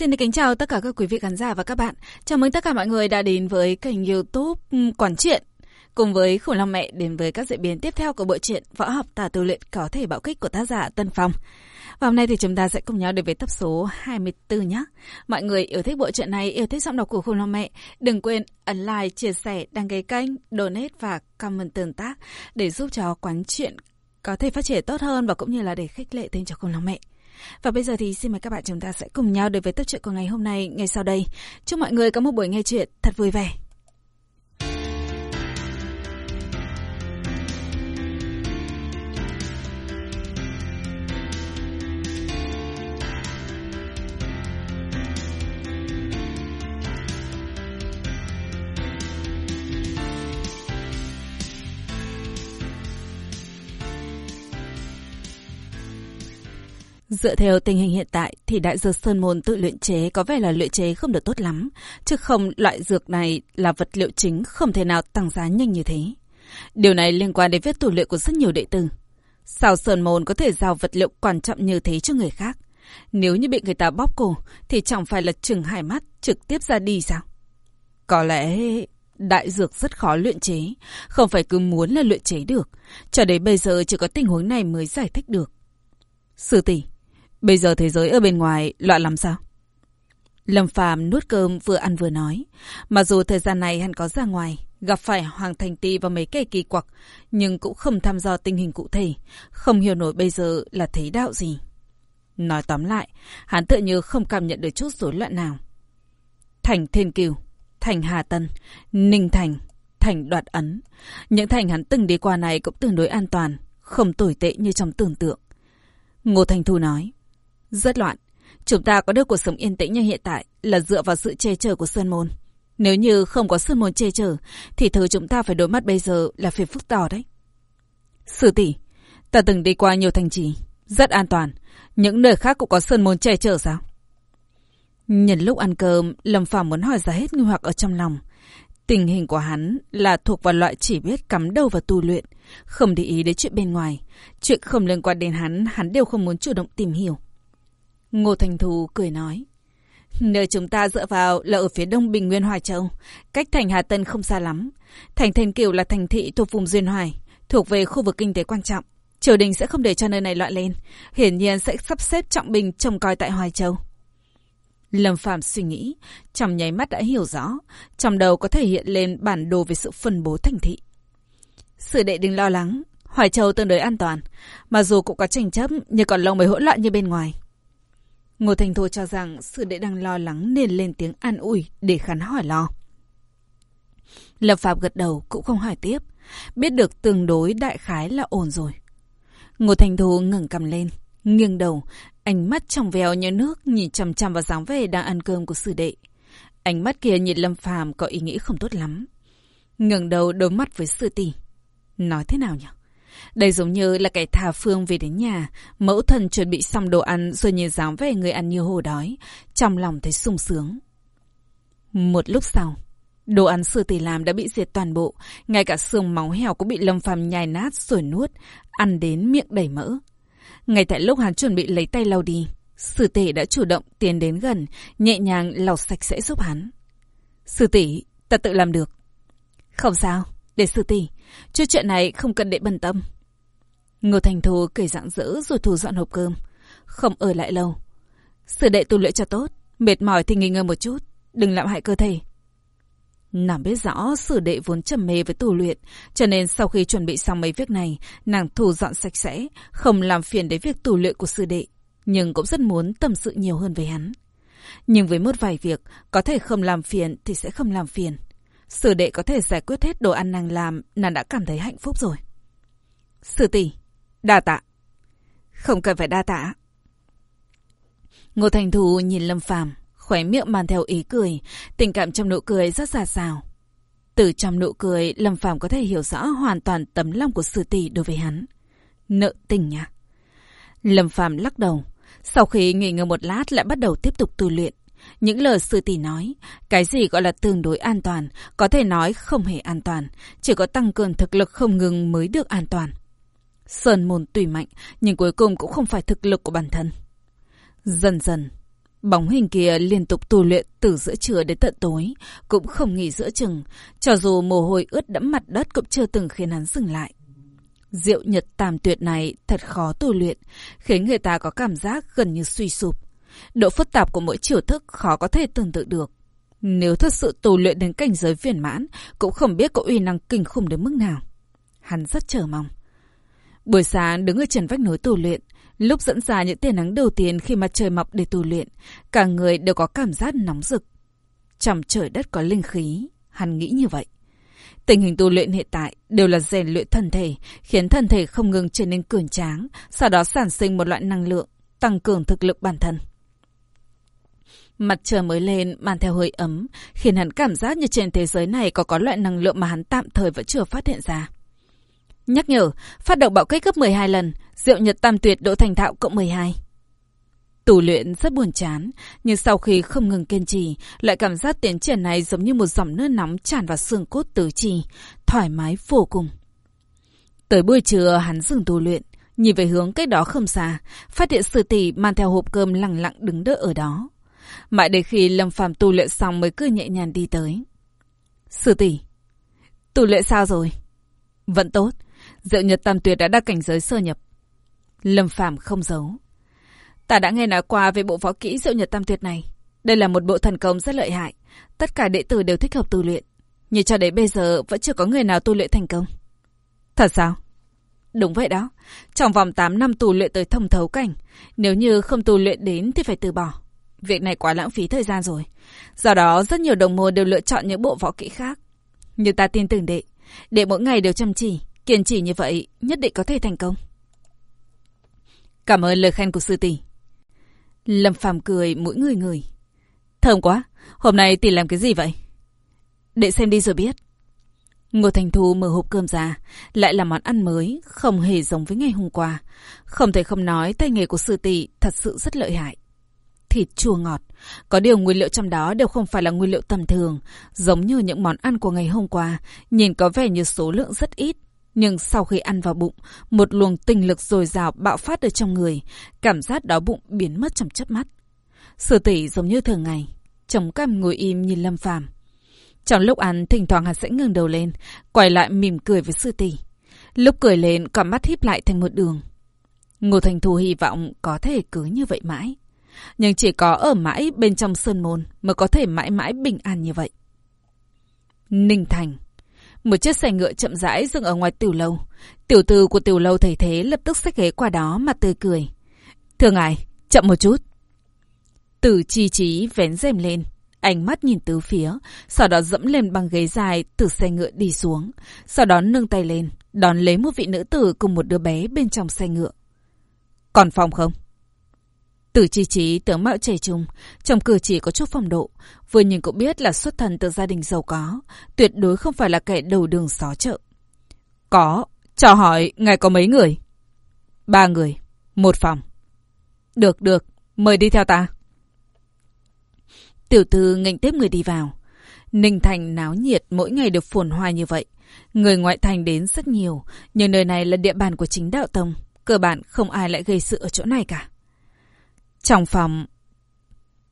Xin kính chào tất cả các quý vị khán giả và các bạn. Chào mừng tất cả mọi người đã đến với kênh youtube Quản truyện cùng với Khủng Long Mẹ đến với các diễn biến tiếp theo của bộ truyện Võ học tà tu luyện có thể bạo kích của tác giả Tân Phong. Và hôm nay thì chúng ta sẽ cùng nhau đến với tập số 24 nhé. Mọi người yêu thích bộ truyện này, yêu thích giọng đọc của Khủng Long Mẹ, đừng quên ấn like, chia sẻ, đăng ký kênh, donate và comment tương tác để giúp cho quán truyện có thể phát triển tốt hơn và cũng như là để khích lệ tên cho Khủng Long Mẹ. Và bây giờ thì xin mời các bạn chúng ta sẽ cùng nhau đến với tập truyện của ngày hôm nay ngay sau đây. Chúc mọi người có một buổi nghe chuyện thật vui vẻ. Dựa theo tình hình hiện tại thì đại dược Sơn Môn tự luyện chế có vẻ là luyện chế không được tốt lắm, chứ không loại dược này là vật liệu chính không thể nào tăng giá nhanh như thế. Điều này liên quan đến vết tủ luyện của rất nhiều đệ tử. Sao Sơn Môn có thể giao vật liệu quan trọng như thế cho người khác? Nếu như bị người ta bóp cổ thì chẳng phải là chừng hai mắt trực tiếp ra đi sao? Có lẽ đại dược rất khó luyện chế, không phải cứ muốn là luyện chế được. Cho đến bây giờ chỉ có tình huống này mới giải thích được. Sư tỷ, Bây giờ thế giới ở bên ngoài loạn làm sao? Lâm Phàm nuốt cơm vừa ăn vừa nói. Mặc dù thời gian này hắn có ra ngoài, gặp phải Hoàng Thành Ti và mấy kẻ kỳ quặc, nhưng cũng không thăm dò tình hình cụ thể, không hiểu nổi bây giờ là thế đạo gì. Nói tóm lại, hắn tự như không cảm nhận được chút rối loạn nào. Thành Thiên Kiều, Thành Hà Tân, Ninh Thành, Thành Đoạt Ấn. Những thành hắn từng đi qua này cũng tương đối an toàn, không tồi tệ như trong tưởng tượng. Ngô Thành Thu nói. Rất loạn. Chúng ta có được cuộc sống yên tĩnh như hiện tại là dựa vào sự che chở của Sơn Môn. Nếu như không có Sơn Môn che chở, thì thứ chúng ta phải đối mặt bây giờ là phiền phức to đấy. Sư tỷ, ta từng đi qua nhiều thành trì, rất an toàn. Những nơi khác cũng có Sơn Môn che chở sao? Nhân lúc ăn cơm, Lâm Phàm muốn hỏi ra hết nghi hoặc ở trong lòng. Tình hình của hắn là thuộc vào loại chỉ biết cắm đầu vào tu luyện, không để ý đến chuyện bên ngoài. Chuyện không liên quan đến hắn, hắn đều không muốn chủ động tìm hiểu. Ngô Thành Thù cười nói. Nơi chúng ta dựa vào là ở phía đông Bình Nguyên Hoài Châu, cách thành Hà Tân không xa lắm. Thành Thành Kiều là thành thị thuộc vùng Duyên Hoài, thuộc về khu vực kinh tế quan trọng. Triều đình sẽ không để cho nơi này loạn lên, hiển nhiên sẽ sắp xếp trọng bình trông coi tại Hoài Châu. Lâm Phạm suy nghĩ, trong nháy mắt đã hiểu rõ, trong đầu có thể hiện lên bản đồ về sự phân bố thành thị. Sự đệ đừng lo lắng, Hoài Châu tương đối an toàn, mà dù cũng có tranh chấp nhưng còn lâu mới hỗn loạn như bên ngoài. Ngô Thành Thô cho rằng sư đệ đang lo lắng nên lên tiếng an ủi để khán hỏi lo. Lập Phạm gật đầu cũng không hỏi tiếp, biết được tương đối đại khái là ổn rồi. Ngô Thành Thô ngẩng cầm lên, nghiêng đầu, ánh mắt trong veo như nước nhìn chằm chằm vào dáng vẻ đang ăn cơm của sư đệ. Ánh mắt kia nhìn Lâm Phàm có ý nghĩ không tốt lắm. ngẩng đầu đối mắt với sư tỷ. Nói thế nào nhỉ? Đây giống như là kẻ thà phương về đến nhà, mẫu thần chuẩn bị xong đồ ăn rồi nhìn dáng vẻ người ăn như hồ đói, trong lòng thấy sung sướng. Một lúc sau, đồ ăn sư tỷ làm đã bị diệt toàn bộ, ngay cả xương máu heo cũng bị lâm phàm nhai nát rồi nuốt, ăn đến miệng đầy mỡ. Ngay tại lúc hắn chuẩn bị lấy tay lau đi, sư tỷ đã chủ động tiến đến gần, nhẹ nhàng lau sạch sẽ giúp hắn. Sư tỷ, ta tự làm được. Không sao, để sư tỷ, Chứ chuyện này không cần để bận tâm. Ngô Thành Thù cười dạng rỡ rồi thu dọn hộp cơm. Không ở lại lâu. Sư đệ tu luyện cho tốt. Mệt mỏi thì nghỉ ngơi một chút. Đừng làm hại cơ thể. Nàng biết rõ sử đệ vốn trầm mê với tu luyện, cho nên sau khi chuẩn bị xong mấy việc này, nàng thu dọn sạch sẽ, không làm phiền đến việc tu luyện của sư đệ, nhưng cũng rất muốn tâm sự nhiều hơn với hắn. Nhưng với một vài việc, có thể không làm phiền thì sẽ không làm phiền. Sử đệ có thể giải quyết hết đồ ăn nàng làm, nàng đã cảm thấy hạnh phúc rồi. Sư tỷ, Đa tạ. Không cần phải đa tạ. Ngô Thành Thù nhìn Lâm Phàm, khóe miệng mang theo ý cười, tình cảm trong nụ cười rất xa xào. Từ trong nụ cười, Lâm Phàm có thể hiểu rõ hoàn toàn tấm lòng của sư tỷ đối với hắn. Nợ tình nhá. Lâm Phàm lắc đầu, sau khi nghỉ ngơi một lát lại bắt đầu tiếp tục tu luyện. Những lời sư tỷ nói, cái gì gọi là tương đối an toàn, có thể nói không hề an toàn, chỉ có tăng cường thực lực không ngừng mới được an toàn. Sơn môn tùy mạnh, nhưng cuối cùng cũng không phải thực lực của bản thân. Dần dần, Bóng hình kia liên tục tu luyện từ giữa trưa đến tận tối, cũng không nghỉ giữa chừng, cho dù mồ hôi ướt đẫm mặt đất cũng chưa từng khiến hắn dừng lại. Diệu nhật tam tuyệt này thật khó tu luyện, khiến người ta có cảm giác gần như suy sụp. Độ phức tạp của mỗi chiều thức khó có thể tưởng tượng được. Nếu thật sự tu luyện đến cảnh giới viên mãn, cũng không biết có uy năng kinh khủng đến mức nào. Hắn rất chờ mong. Buổi sáng đứng ở trần vách núi tu luyện, lúc dẫn ra những tia nắng đầu tiên khi mặt trời mọc để tu luyện, cả người đều có cảm giác nóng rực. Trong trời đất có linh khí, hắn nghĩ như vậy. Tình hình tu luyện hiện tại đều là rèn luyện thân thể, khiến thân thể không ngừng trở nên cường tráng, sau đó sản sinh một loại năng lượng, tăng cường thực lực bản thân. Mặt trời mới lên mang theo hơi ấm, khiến hắn cảm giác như trên thế giới này có có loại năng lượng mà hắn tạm thời vẫn chưa phát hiện ra. Nhắc nhở, phát động bạo kích gấp 12 lần, diệu nhật tam tuyệt độ thành thạo cộng 12. Tù luyện rất buồn chán, nhưng sau khi không ngừng kiên trì, lại cảm giác tiến triển này giống như một dòng nước nóng tràn vào xương cốt tứ chi, thoải mái vô cùng. Tới buổi trưa hắn dừng tu luyện, nhìn về hướng cách đó không xa, phát hiện sư tỷ mang theo hộp cơm lặng lặng đứng đợi ở đó. Mãi đến khi Lâm Phàm tu luyện xong mới cứ nhẹ nhàng đi tới. Sư tỷ, tu luyện sao rồi? Vẫn tốt, Diệu Nhật Tam Tuyệt đã đạt cảnh giới sơ nhập. Lâm Phàm không giấu. Ta đã nghe nói qua về bộ võ kỹ Diệu Nhật Tam Tuyệt này. Đây là một bộ thần công rất lợi hại. Tất cả đệ tử đều thích hợp tu luyện. Nhưng cho đến bây giờ vẫn chưa có người nào tu luyện thành công. Thật sao? Đúng vậy đó. Trong vòng 8 năm tu luyện tới thông thấu cảnh. Nếu như không tu luyện đến thì phải từ bỏ. Việc này quá lãng phí thời gian rồi. Do đó rất nhiều đồng môn đều lựa chọn những bộ võ kỹ khác. Nhưng ta tin tưởng đệ. Đệ mỗi ngày đều chăm chỉ. Kiên trì như vậy nhất định có thể thành công. Cảm ơn lời khen của sư tỷ. Lâm Phàm cười mỗi người người. Thơm quá, hôm nay tỷ làm cái gì vậy? Để xem đi rồi biết. Ngô Thành Thu mở hộp cơm ra, lại là món ăn mới, không hề giống với ngày hôm qua. Không thể không nói tay nghề của sư tỷ thật sự rất lợi hại. Thịt chua ngọt, có điều nguyên liệu trong đó đều không phải là nguyên liệu tầm thường, giống như những món ăn của ngày hôm qua, nhìn có vẻ như số lượng rất ít, nhưng sau khi ăn vào bụng, một luồng tinh lực dồi dào bạo phát ở trong người, cảm giác đó bụng biến mất trong chớp mắt. Sư tỷ giống như thường ngày, chống cằm ngồi im nhìn Lâm Phàm. Trong lúc ăn, thỉnh thoảng hắn sẽ ngừng đầu lên, quay lại mỉm cười với sư tỷ. Lúc cười lên, cả mắt híp lại thành một đường. Ngô Thành Thu hy vọng có thể cứ như vậy mãi. Nhưng chỉ có ở mãi bên trong sơn môn mới có thể mãi mãi bình an như vậy. Ninh Thành một chiếc xe ngựa chậm rãi dừng ở ngoài tiểu lâu. Tiểu tư của tiểu lâu thấy thế lập tức xách ghế qua đó mà tươi cười. Thưa ngài, chậm một chút. Tử chi trí vén rèm lên, ánh mắt nhìn tứ phía, sau đó dẫm lên bằng ghế dài từ xe ngựa đi xuống, sau đó nâng tay lên, đón lấy một vị nữ tử cùng một đứa bé bên trong xe ngựa. Còn phòng không? Tử chi trí tướng mạo trẻ trung, trong cử chỉ có chút phong độ, vừa nhìn cũng biết là xuất thân từ gia đình giàu có, tuyệt đối không phải là kẻ đầu đường xó chợ. Có, cho hỏi, ngài có mấy người? Ba người, một phòng. Được, được, mời đi theo ta. Tiểu thư nghênh tiếp người đi vào. Ninh Thành náo nhiệt mỗi ngày được phồn hoa như vậy. Người ngoại thành đến rất nhiều, nhưng nơi này là địa bàn của chính đạo tông. Cơ bản không ai lại gây sự ở chỗ này cả. Trong phòng...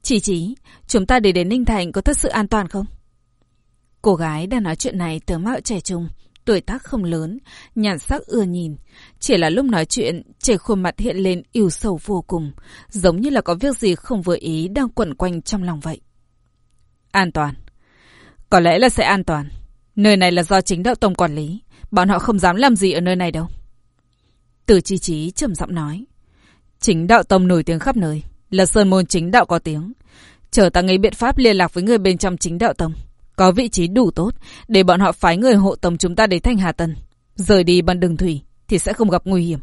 Chỉ chỉ, chúng ta để đến Ninh Thành có thật sự an toàn không? Cô gái đang nói chuyện này tướng mạo trẻ trung, tuổi tác không lớn, nhàn sắc ưa nhìn. Chỉ là lúc nói chuyện, trẻ khuôn mặt hiện lên yêu sầu vô cùng, giống như là có việc gì không vừa ý đang quẩn quanh trong lòng vậy. An toàn. Có lẽ là sẽ an toàn. Nơi này là do chính đạo tông quản lý. Bọn họ không dám làm gì ở nơi này đâu. Từ chi trí trầm giọng nói. Chính đạo tông nổi tiếng khắp nơi, là sơn môn chính đạo có tiếng. Chờ ta nghĩ biện pháp liên lạc với người bên trong chính đạo tông. Có vị trí đủ tốt để bọn họ phái người hộ tống chúng ta đến Thanh Hà Tân. Rời đi bằng đường thủy thì sẽ không gặp nguy hiểm.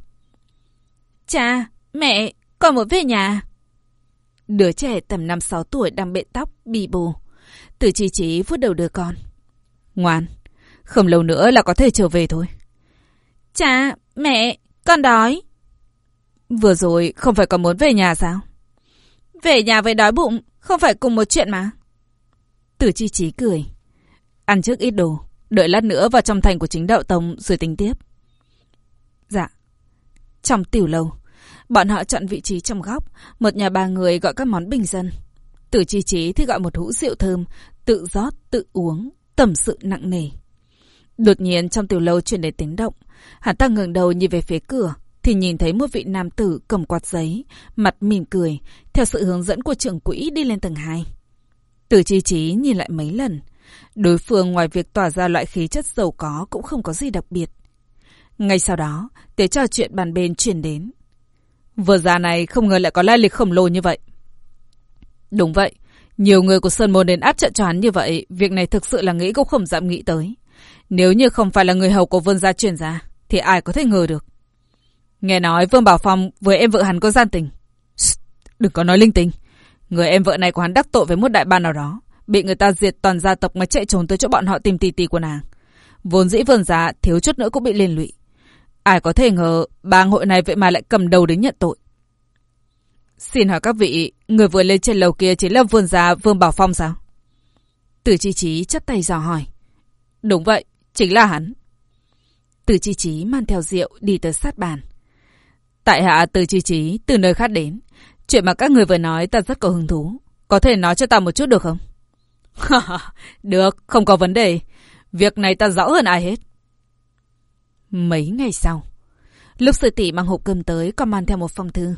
Cha, mẹ, con muốn về nhà. Đứa trẻ tầm 5-6 tuổi đang bện tóc, bì bồ. Từ chi trí vuốt đầu đứa con. Ngoan, không lâu nữa là có thể trở về thôi. Cha, mẹ, con đói. Vừa rồi không phải còn muốn về nhà sao? Về nhà với đói bụng, không phải cùng một chuyện mà. Tử chi trí cười. Ăn trước ít đồ, đợi lát nữa vào trong thành của chính đạo tông rồi tính tiếp. Dạ. Trong tiểu lâu, bọn họ chọn vị trí trong góc, một nhà ba người gọi các món bình dân, Tử chi trí thì gọi một hũ rượu thơm, tự rót, tự uống, tầm sự nặng nề. Đột nhiên trong tiểu lâu chuyển đến tiếng động. Hắn ta ngẩng đầu nhìn về phía cửa, thì nhìn thấy một vị nam tử cầm quạt giấy, mặt mỉm cười, theo sự hướng dẫn của trưởng quỹ đi lên tầng 2. Tử chi trí nhìn lại mấy lần. Đối phương ngoài việc tỏa ra loại khí chất giàu có cũng không có gì đặc biệt. Ngay sau đó, tiếng trò chuyện bàn bên chuyển đến. Vừa già này không ngờ lại có lai lịch khổng lồ như vậy. Đúng vậy, nhiều người của Sơn Môn đến áp trận cho hắn như vậy, việc này thực sự là nghĩ cũng không dám nghĩ tới. Nếu như không phải là người hầu của vương gia truyền ra, thì ai có thể ngờ được. Nghe nói Vương Bảo Phong với em vợ hắn có gian tình. đừng có nói linh tinh. Người em vợ này của hắn đắc tội với một đại ban nào đó. Bị người ta diệt toàn gia tộc mà chạy trốn tới chỗ bọn họ tìm tì tì của nàng. Vốn dĩ vườn giá thiếu chút nữa cũng bị liên lụy. Ai có thể ngờ bang hội này vậy mà lại cầm đầu đến nhận tội. Xin hỏi các vị, người vừa lên trên lầu kia chính là vườn giá Vương Bảo Phong sao? Tử chi trí chắp tay dò hỏi. Đúng vậy, chính là hắn. Tử chi trí mang theo rượu đi tới sát bàn. Tại hạ từ chi trí, từ nơi khác đến. Chuyện mà các người vừa nói ta rất có hứng thú. Có thể nói cho ta một chút được không? được, không có vấn đề. Việc này ta rõ hơn ai hết. Mấy ngày sau, lúc sư tỷ mang hộp cơm tới còn mang theo một phong thư.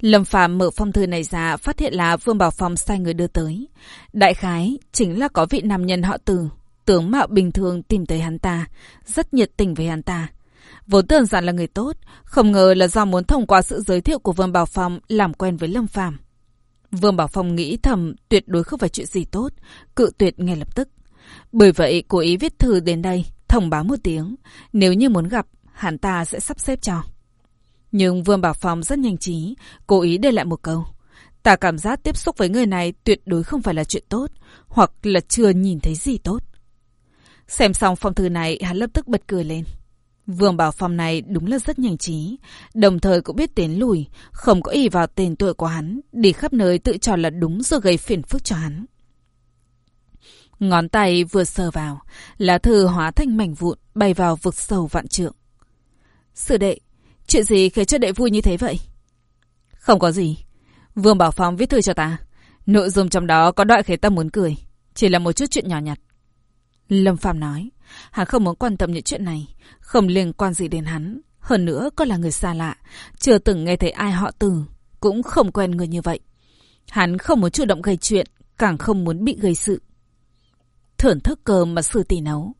Lâm Phạm mở phong thư này ra phát hiện là Vương Bảo Phong sai người đưa tới. Đại khái chính là có vị nam nhân họ Từ, tướng mạo bình thường tìm tới hắn ta, rất nhiệt tình với hắn ta. Vốn tưởng rằng là người tốt, không ngờ là do muốn thông qua sự giới thiệu của Vương Bảo Phong làm quen với Lâm Phàm. Vương Bảo Phong nghĩ thầm tuyệt đối không phải chuyện gì tốt, cự tuyệt ngay lập tức. Bởi vậy cố ý viết thư đến đây, thông báo một tiếng, nếu như muốn gặp, hắn ta sẽ sắp xếp cho. Nhưng Vương Bảo Phong rất nhanh trí, cố ý để lại một câu. Ta cảm giác tiếp xúc với người này tuyệt đối không phải là chuyện tốt, hoặc là chưa nhìn thấy gì tốt. Xem xong phong thư này, hắn lập tức bật cười lên. Vương Bảo Phong này đúng là rất nhanh trí, đồng thời cũng biết tiến lùi, không có ý vào tên tuổi của hắn, đi khắp nơi tự cho là đúng rồi gây phiền phức cho hắn. Ngón tay vừa sờ vào, lá thư hóa thành mảnh vụn bay vào vực sâu vạn trượng. Sư đệ, chuyện gì khiến cho đệ vui như thế vậy? Không có gì. Vương Bảo Phong viết thư cho ta. Nội dung trong đó có đoạn khiến ta muốn cười. Chỉ là một chút chuyện nhỏ nhặt. Lâm Phạm nói. Hắn không muốn quan tâm những chuyện này, không liên quan gì đến hắn. Hơn nữa còn là người xa lạ, chưa từng nghe thấy ai họ từ, cũng không quen người như vậy. Hắn không muốn chủ động gây chuyện, càng không muốn bị gây sự. Thưởng thức cơm mà sư tỷ nấu.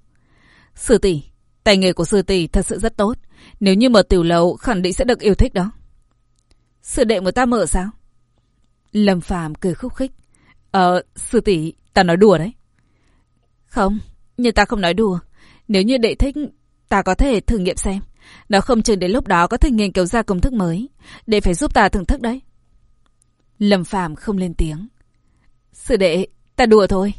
Sư tỷ, tài nghề của sư tỷ thật sự rất tốt. Nếu như mở tiểu lầu, khẳng định sẽ được yêu thích đó. Sư đệ của ta mở sao? Lâm Phàm cười khúc khích. Ờ, sư tỷ, ta nói đùa đấy. Không, nhưng ta không nói đùa. Nếu như đệ thích, ta có thể thử nghiệm xem. Nó không chừng đến lúc đó có thể nghiên cứu ra công thức mới. Đệ phải giúp ta thưởng thức đấy. Lâm Phàm không lên tiếng. Sư đệ, ta đùa thôi.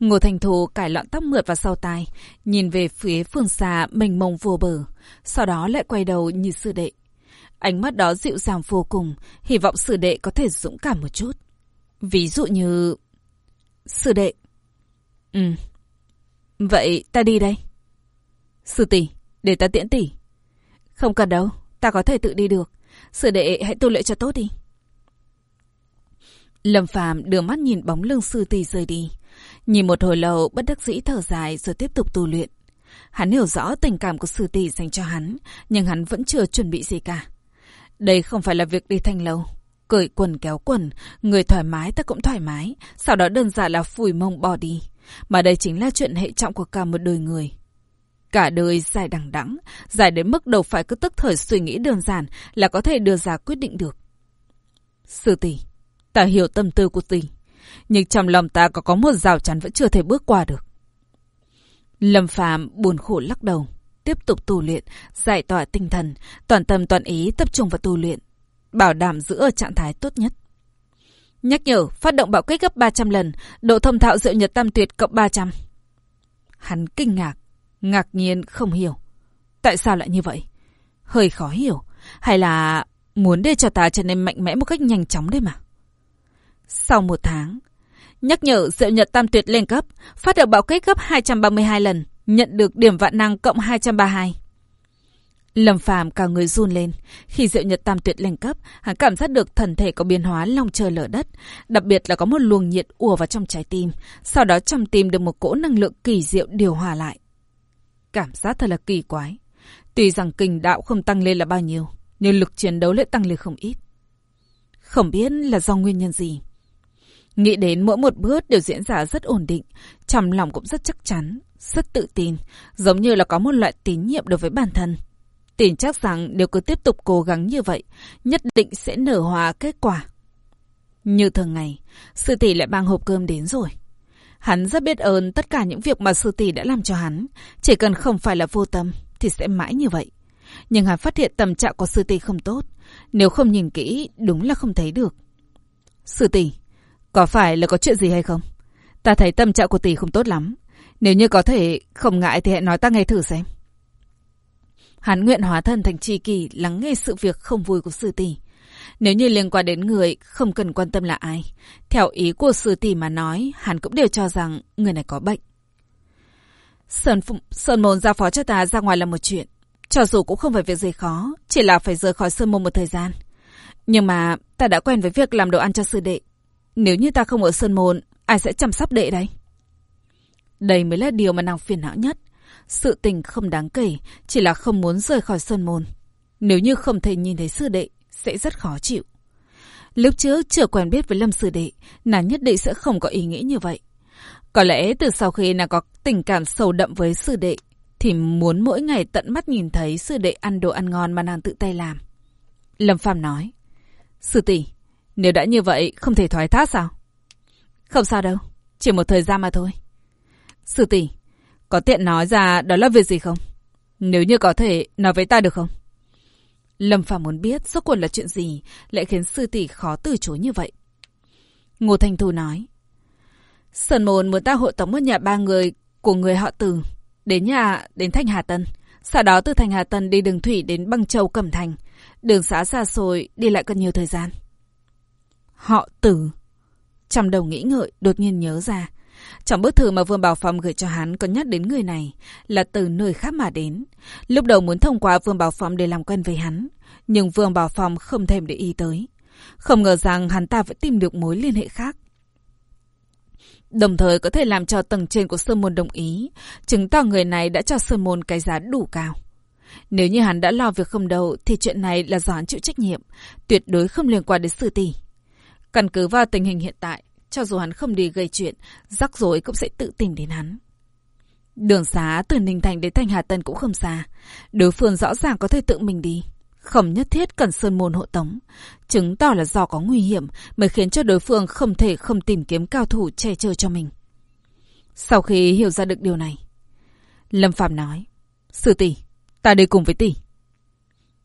Ngô Thành Thù cải loạn tóc mượt vào sau tai, nhìn về phía phương xa mênh mông vô bờ, sau đó lại quay đầu như sư đệ. Ánh mắt đó dịu dàng vô cùng, hy vọng sư đệ có thể dũng cảm một chút. Ví dụ như... Sư đệ. Ừ, Vậy ta đi đây. Sư tỷ, để ta tiễn tỷ. Không cần đâu, ta có thể tự đi được. Sư đệ hãy tu luyện cho tốt đi. Lâm Phàm đưa mắt nhìn bóng lưng sư tỷ rời đi. Nhìn một hồi lâu bất đắc dĩ thở dài rồi tiếp tục tu luyện. Hắn hiểu rõ tình cảm của sư tỷ dành cho hắn, nhưng hắn vẫn chưa chuẩn bị gì cả. Đây không phải là việc đi thanh lâu. Cởi quần kéo quần, người thoải mái ta cũng thoải mái, sau đó đơn giản là phủi mông bỏ đi. Mà đây chính là chuyện hệ trọng của cả một đời người. Cả đời dài đằng đẵng, dài đến mức đầu phải cứ tức thời suy nghĩ đơn giản là có thể đưa ra quyết định được. Sư tỷ, ta hiểu tâm tư của tỷ, nhưng trong lòng ta có có một rào chắn vẫn chưa thể bước qua được. Lâm Phàm buồn khổ lắc đầu, tiếp tục tu luyện, giải tỏa tinh thần, toàn tâm toàn ý tập trung vào tu luyện, bảo đảm giữ ở trạng thái tốt nhất. Nhắc nhở, phát động bạo kích gấp 300 lần, độ thông thạo diệu nhật tam tuyệt cộng 300. Hắn kinh ngạc, ngạc nhiên không hiểu. Tại sao lại như vậy? Hơi khó hiểu. Hay là muốn để cho ta trở nên mạnh mẽ một cách nhanh chóng đấy mà? Sau một tháng, nhắc nhở diệu nhật tam tuyệt lên cấp, phát động bạo kích gấp 232 lần, nhận được điểm vạn năng cộng 232. Lâm Phàm cả người run lên, khi Diệu Nhật Tam Tuyệt lên cấp, hắn cảm giác được thần thể có biến hóa long trời lở đất, đặc biệt là có một luồng nhiệt ùa vào trong trái tim, sau đó trong tim được một cỗ năng lượng kỳ diệu điều hòa lại. Cảm giác thật là kỳ quái. Tuy rằng kinh đạo không tăng lên là bao nhiêu, nhưng lực chiến đấu lại tăng lên không ít. Không biết là do nguyên nhân gì. Nghĩ đến mỗi một bước đều diễn ra rất ổn định, trong lòng cũng rất chắc chắn, rất tự tin, giống như là có một loại tín nhiệm đối với bản thân. Tin chắc rằng nếu cứ tiếp tục cố gắng như vậy, nhất định sẽ nở hòa kết quả. Như thường ngày, sư tỷ lại mang hộp cơm đến rồi. Hắn rất biết ơn tất cả những việc mà sư tỷ đã làm cho hắn. Chỉ cần không phải là vô tâm, thì sẽ mãi như vậy. Nhưng hắn phát hiện tâm trạng của sư tỷ không tốt. Nếu không nhìn kỹ, đúng là không thấy được. Sư tỷ, có phải là có chuyện gì hay không? Ta thấy tâm trạng của tỷ không tốt lắm. Nếu như có thể không ngại thì hãy nói ta nghe thử xem. Hắn nguyện hóa thân thành tri kỷ lắng nghe sự việc không vui của sư tỷ. Nếu như liên quan đến người, không cần quan tâm là ai. Theo ý của sư tỷ mà nói, hắn cũng đều cho rằng người này có bệnh. Sơn, Phụng, Sơn Môn giao phó cho ta ra ngoài là một chuyện. Cho dù cũng không phải việc gì khó, chỉ là phải rời khỏi Sơn Môn một thời gian. Nhưng mà ta đã quen với việc làm đồ ăn cho sư đệ. Nếu như ta không ở Sơn Môn, ai sẽ chăm sóc đệ đấy? Đây mới là điều mà nàng phiền não nhất. Sự tình không đáng kể, chỉ là không muốn rời khỏi Sơn Môn. Nếu như không thể nhìn thấy sư đệ, sẽ rất khó chịu. Lúc trước chưa quen biết với Lâm Sư Đệ, nàng nhất định sẽ không có ý nghĩ như vậy. Có lẽ từ sau khi nàng có tình cảm sâu đậm với sư đệ, thì muốn mỗi ngày tận mắt nhìn thấy sư đệ ăn đồ ăn ngon mà nàng tự tay làm. Lâm Phàm nói, Sư tỷ, nếu đã như vậy, không thể thoái thác sao? Không sao đâu, chỉ một thời gian mà thôi. Sư tỷ, có tiện nói ra đó là việc gì không? Nếu như có thể, nói với ta được không? Lâm Phàm muốn biết rốt cuộc là chuyện gì lại khiến sư tỷ khó từ chối như vậy. Ngô Thanh Thu nói. Sơn Môn muốn ta hội tống một nhà ba người của người họ Từ đến nhà đến Thanh Hà Tân. Sau đó từ Thanh Hà Tân đi đường thủy đến Băng Châu Cẩm Thành. Đường xã xa xôi đi lại cần nhiều thời gian. Họ Từ. Trong đầu nghĩ ngợi đột nhiên nhớ ra. Trong bức thư mà Vương Bảo Phong gửi cho hắn có nhắc đến người này là từ nơi khác mà đến. Lúc đầu muốn thông qua Vương Bảo Phong để làm quen với hắn, nhưng Vương Bảo Phong không thèm để ý tới. Không ngờ rằng hắn ta vẫn tìm được mối liên hệ khác. Đồng thời có thể làm cho tầng trên của Sơn Môn đồng ý, chứng tỏ người này đã cho Sơn Môn cái giá đủ cao. Nếu như hắn đã lo việc không đầu thì chuyện này là do hắn chịu trách nhiệm, tuyệt đối không liên quan đến sư tỷ. Căn cứ vào tình hình hiện tại, cho dù hắn không đi gây chuyện, rắc rối cũng sẽ tự tìm đến hắn. Đường xá từ Ninh Thành đến Thành Hà Tân cũng không xa. Đối phương rõ ràng có thể tự mình đi. Không nhất thiết cần sơn môn hộ tống. Chứng tỏ là do có nguy hiểm mới khiến cho đối phương không thể không tìm kiếm cao thủ che chở cho mình. Sau khi hiểu ra được điều này, Lâm Phạm nói, Sư tỷ, ta đi cùng với tỷ.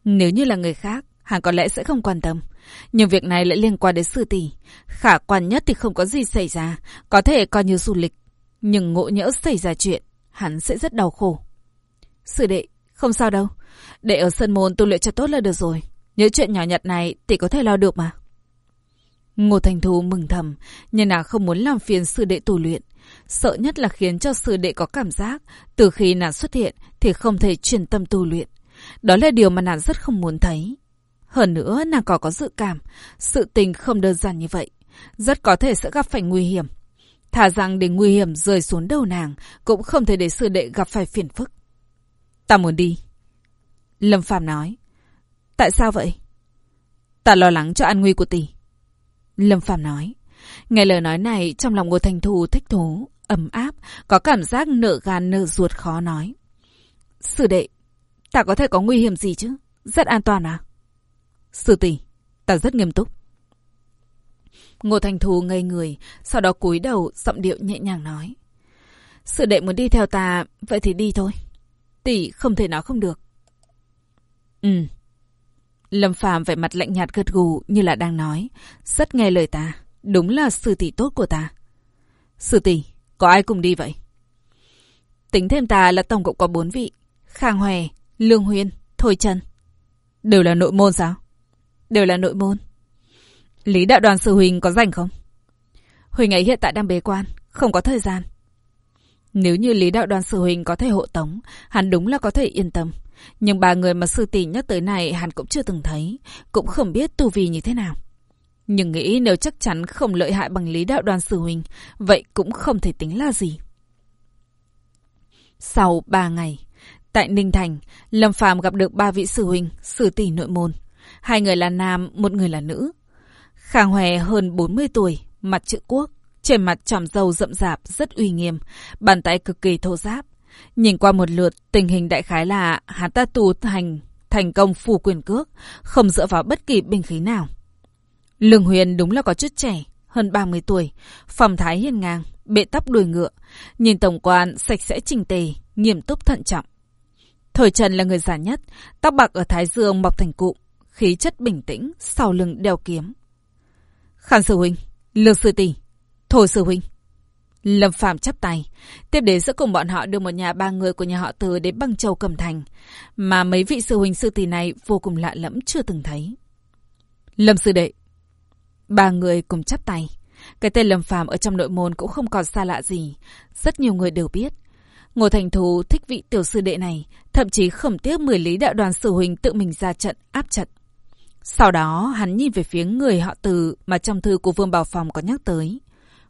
Nếu như là người khác, hắn có lẽ sẽ không quan tâm. Nhưng việc này lại liên quan đến sư tỷ. Khả quan nhất thì không có gì xảy ra, có thể coi như du lịch. Nhưng ngộ nhỡ xảy ra chuyện, hắn sẽ rất đau khổ. Sư đệ, không sao đâu. Để ở sân môn tu luyện cho tốt là được rồi. Những chuyện nhỏ nhặt này tỷ có thể lo được mà. Ngô Thành Thu mừng thầm, nhưng nàng không muốn làm phiền sư đệ tu luyện. Sợ nhất là khiến cho sư đệ có cảm giác, từ khi nàng xuất hiện thì không thể truyền tâm tu luyện. Đó là điều mà nàng rất không muốn thấy. Hơn nữa, nàng còn có dự cảm, sự tình không đơn giản như vậy. Rất có thể sẽ gặp phải nguy hiểm. Thà rằng để nguy hiểm rơi xuống đầu nàng, cũng không thể để sư đệ gặp phải phiền phức. Ta muốn đi. Lâm Phàm nói. Tại sao vậy? Ta lo lắng cho an nguy của tỷ. Lâm Phàm nói. Nghe lời nói này, trong lòng Ngô Thành Thù thích thú, ấm áp, có cảm giác nợ gan nợ ruột khó nói. Sư đệ, ta có thể có nguy hiểm gì chứ? Rất an toàn à? Sư tỷ, ta rất nghiêm túc. Ngô Thành Thù ngây người, sau đó cúi đầu, giọng điệu nhẹ nhàng nói. Sư đệ muốn đi theo ta, vậy thì đi thôi. Tỷ không thể nói không được. Ừ. Lâm Phàm vẻ mặt lạnh nhạt gật gù như là đang nói. Rất nghe lời ta. Đúng là sư tỷ tốt của ta. Sư tỷ, có ai cùng đi vậy? Tính thêm ta là tổng cộng có bốn vị. Khang Hòe, Lương Huyên, Thôi Trần. Đều là nội môn sao? Đều là nội môn. Lý đạo đoàn sư Huỳnh có rảnh không? Huỳnh ấy hiện tại đang bế quan, không có thời gian. Nếu như Lý Đạo Đoàn Sư huỳnh có thể hộ tống, hắn đúng là có thể yên tâm. Nhưng ba người mà sư tỷ nhắc tới này hắn cũng chưa từng thấy, cũng không biết tu vi như thế nào. Nhưng nghĩ nếu chắc chắn không lợi hại bằng Lý Đạo Đoàn Sư huỳnh, vậy cũng không thể tính là gì. Sau ba ngày, tại Ninh Thành, Lâm Phàm gặp được ba vị sư huynh, sư tỷ nội môn. Hai người là nam, một người là nữ. Khang Hòe hơn 40 tuổi, mặt chữ quốc, trên mặt tròm dâu rậm rạp, rất uy nghiêm, bàn tay cực kỳ thô giáp. Nhìn qua một lượt, tình hình đại khái là hắn ta tù thành, thành công phù quyền cước, không dựa vào bất kỳ binh khí nào. Lương Huyền đúng là có chút trẻ, hơn 30 tuổi, phẩm thái hiền ngang, bệ tóc đuôi ngựa, nhìn tổng quan sạch sẽ chỉnh tề, nghiêm túc thận trọng. Thời Trần là người già nhất, tóc bạc ở thái dương mọc thành cụm, khí chất bình tĩnh, sau lưng đeo kiếm. Khăn sư huynh, lương sư tỷ, thôi sư huynh. Lâm Phạm chắp tay, tiếp đến sẽ cùng bọn họ đưa một nhà ba người của nhà họ Từ đến băng châu Cẩm Thành, mà mấy vị sư huynh sư tỷ này vô cùng lạ lẫm chưa từng thấy. Lâm sư đệ, ba người cùng chắp tay. Cái tên Lâm phạm ở trong nội môn cũng không còn xa lạ gì, rất nhiều người đều biết. Ngô Thành Thù thích vị tiểu sư đệ này, thậm chí khẩm tiếc mười lý đạo đoàn sư huynh tự mình ra trận, áp trận. Sau đó, hắn nhìn về phía người họ từ mà trong thư của Vương Bảo Phòng có nhắc tới.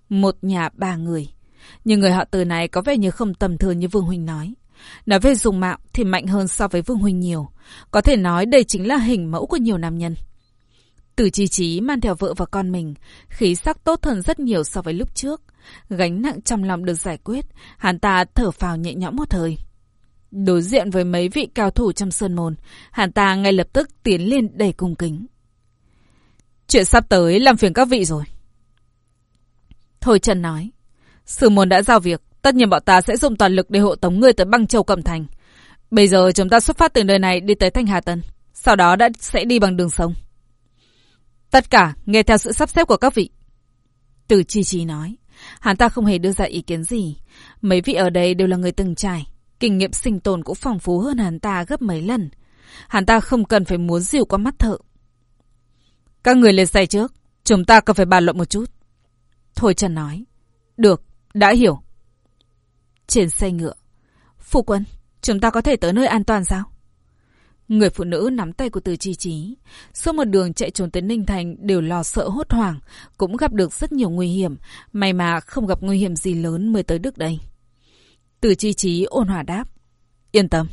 Một nhà ba người. Nhưng người họ từ này có vẻ như không tầm thường như Vương Huynh nói. Nói về dùng mạo thì mạnh hơn so với Vương Huynh nhiều. Có thể nói đây chính là hình mẫu của nhiều nam nhân. Từ chi trí mang theo vợ và con mình, khí sắc tốt hơn rất nhiều so với lúc trước. Gánh nặng trong lòng được giải quyết, hắn ta thở phào nhẹ nhõm một thời. Đối diện với mấy vị cao thủ trong sơn môn, hắn ta ngay lập tức tiến lên đầy cung kính. Chuyện sắp tới làm phiền các vị rồi. Thôi Trần nói, sư môn đã giao việc, tất nhiên bọn ta sẽ dùng toàn lực để hộ tống ngươi tới băng châu Cẩm Thành. Bây giờ chúng ta xuất phát từ nơi này đi tới Thanh Hà Tân, sau đó đã sẽ đi bằng đường sông. Tất cả nghe theo sự sắp xếp của các vị. Từ chi chi nói. Hắn ta không hề đưa ra ý kiến gì. Mấy vị ở đây đều là người từng trải. Kinh nghiệm sinh tồn cũng phong phú hơn hắn ta gấp mấy lần. Hắn ta không cần phải muốn dìu qua mắt thợ. Các người lên xe trước. Chúng ta cần phải bàn luận một chút. Thôi Trần nói. Được, đã hiểu. Trên xe ngựa. Phụ quân, chúng ta có thể tới nơi an toàn sao? Người phụ nữ nắm tay của Từ Chi trí. Suốt một đường chạy trốn tới Ninh Thành đều lo sợ hốt hoảng, cũng gặp được rất nhiều nguy hiểm. May mà không gặp nguy hiểm gì lớn mới tới được đây. Từ Chi Chí ôn hòa đáp. Yên tâm,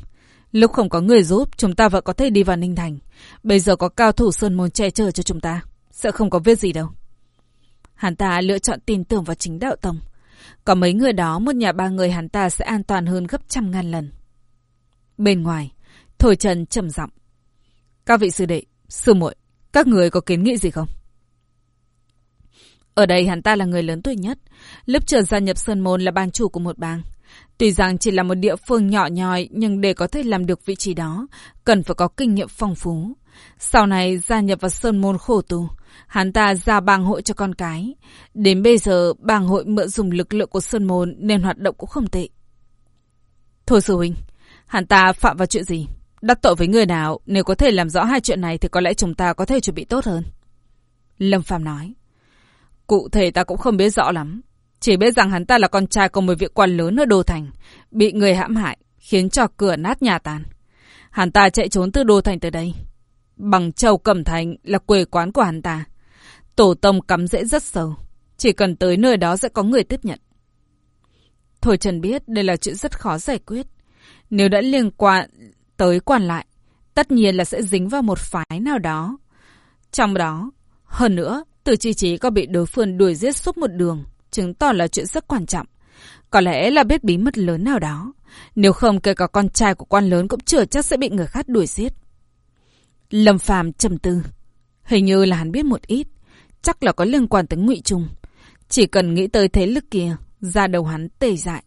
lúc không có người giúp chúng ta vẫn có thể đi vào Ninh Thành. Bây giờ có cao thủ Sơn Môn che chở cho chúng ta. Sợ không có việc gì đâu. Hắn ta lựa chọn tin tưởng vào chính đạo tông. Có mấy người đó, một nhà ba người hắn ta sẽ an toàn hơn gấp trăm ngàn lần. Bên ngoài, thổi Trần trầm giọng. Các vị sư đệ, sư muội, các người có kiến nghị gì không? Ở đây hắn ta là người lớn tuổi nhất. Lúc trở gia nhập Sơn Môn là ban chủ của một bang. Tuy rằng chỉ là một địa phương nhỏ nhòi nhưng để có thể làm được vị trí đó, cần phải có kinh nghiệm phong phú. Sau này gia nhập vào Sơn Môn khổ tù, hắn ta ra bang hội cho con cái. Đến bây giờ, bang hội mượn dùng lực lượng của Sơn Môn nên hoạt động cũng không tệ. Thôi sư huynh, hắn ta phạm vào chuyện gì? Đắc tội với người nào, nếu có thể làm rõ hai chuyện này thì có lẽ chúng ta có thể chuẩn bị tốt hơn. Lâm Phàm nói. Cụ thể ta cũng không biết rõ lắm. Chỉ biết rằng hắn ta là con trai của một vị quan lớn ở Đô Thành, bị người hãm hại, khiến cho cửa nát nhà tàn. Hắn ta chạy trốn từ Đô Thành tới đây. Bằng châu Cẩm Thành là quê quán của hắn ta. Tổ tông cắm rễ rất sâu. Chỉ cần tới nơi đó sẽ có người tiếp nhận. Thôi Trần biết đây là chuyện rất khó giải quyết. Nếu đã liên quan tới quan lại, tất nhiên là sẽ dính vào một phái nào đó. Trong đó, hơn nữa, từ chi trí có bị đối phương đuổi giết suốt một đường, chứng tỏ là chuyện rất quan trọng. Có lẽ là biết bí mật lớn nào đó. Nếu không kể cả con trai của quan lớn cũng chưa chắc sẽ bị người khác đuổi giết. Lâm Phàm trầm tư. Hình như là hắn biết một ít. Chắc là có liên quan tới ngụy Trung. Chỉ cần nghĩ tới thế lực kia, ra đầu hắn tê dại.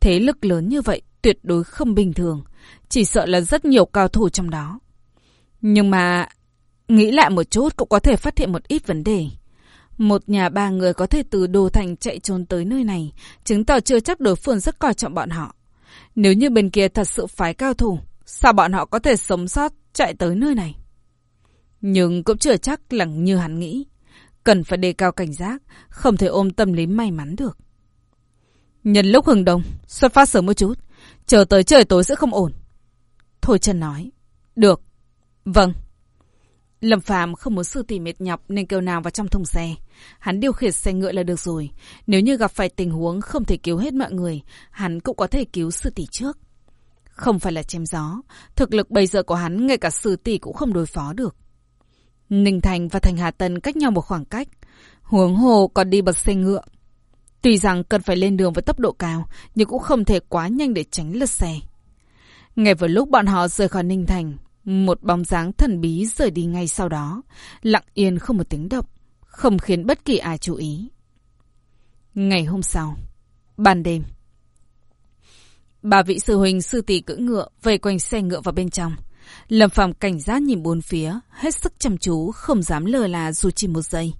Thế lực lớn như vậy tuyệt đối không bình thường. Chỉ sợ là rất nhiều cao thủ trong đó. Nhưng mà, nghĩ lại một chút cũng có thể phát hiện một ít vấn đề. Một nhà ba người có thể từ Đô Thành chạy trốn tới nơi này, chứng tỏ chưa chắc đối phương rất coi trọng bọn họ. Nếu như bên kia thật sự phái cao thủ, sao bọn họ có thể sống sót chạy tới nơi này? Nhưng cũng chưa chắc là như hắn nghĩ. Cần phải đề cao cảnh giác, không thể ôm tâm lý may mắn được. Nhân lúc hừng đông, xuất phát sớm một chút. Chờ tới trời tối sẽ không ổn. Thôi trần nói. Được. Vâng. Lâm Phạm không muốn sư tỷ mệt nhọc nên kêu nàng vào trong thùng xe. Hắn điều khiển xe ngựa là được rồi. Nếu như gặp phải tình huống không thể cứu hết mọi người, hắn cũng có thể cứu sư tỷ trước. Không phải là chém gió. Thực lực bây giờ của hắn ngay cả sư tỷ cũng không đối phó được. Ninh Thành và Thành Hà Tân cách nhau một khoảng cách. Huống hồ còn đi bật xe ngựa. Tuy rằng cần phải lên đường với tốc độ cao, nhưng cũng không thể quá nhanh để tránh lật xe. Ngay vào lúc bọn họ rời khỏi Ninh Thành, một bóng dáng thần bí rời đi ngay sau đó, lặng yên không một tiếng động, không khiến bất kỳ ai chú ý. Ngày hôm sau, ban đêm. Bà vị sư huynh sư tỷ cưỡi ngựa vây quanh xe ngựa vào bên trong. Lâm Phàm cảnh giác nhìn bốn phía, hết sức chăm chú, không dám lờ là dù chỉ một giây.